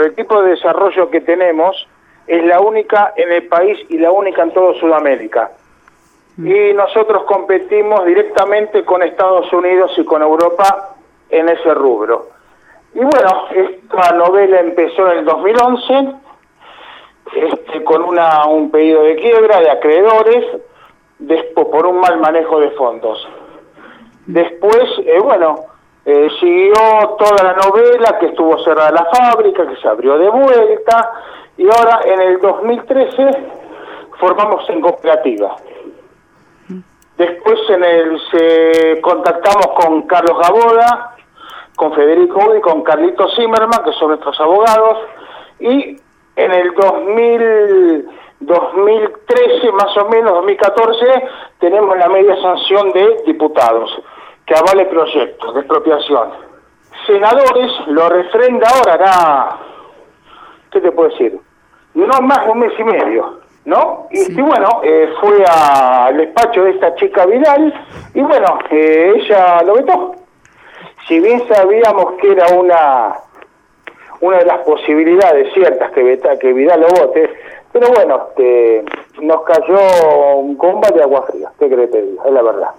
por el tipo de desarrollo que tenemos, es la única en el país y la única en toda Sudamérica. Y nosotros competimos directamente con Estados Unidos y con Europa en ese rubro. Y bueno, esta novela empezó en el 2011 este, con una, un pedido de quiebra de acreedores después, por un mal manejo de fondos. Después, eh, bueno, eh, siguió toda la novela, que estuvo cerrada la fábrica, que se abrió de vuelta, y ahora en el 2013 formamos en cooperativa. Después en el, se contactamos con Carlos Gaboda, con Federico y con Carlito Zimmerman, que son nuestros abogados, y en el 2000, 2013, más o menos, 2014, tenemos la media sanción de diputados, que avale proyectos de expropiación. Senadores lo refrenda ahora, hará, ¿qué te puedo decir? No más de un mes y medio. ¿no? Y, bueno, eh, fue al despacho de esta chica Vidal y bueno, eh, ella lo vetó. Si bien sabíamos que era una una de las posibilidades ciertas que, que Vidal lo vote, pero bueno, nos cayó un combate de agua fría, ¿qué crees que te diga? Es la verdad.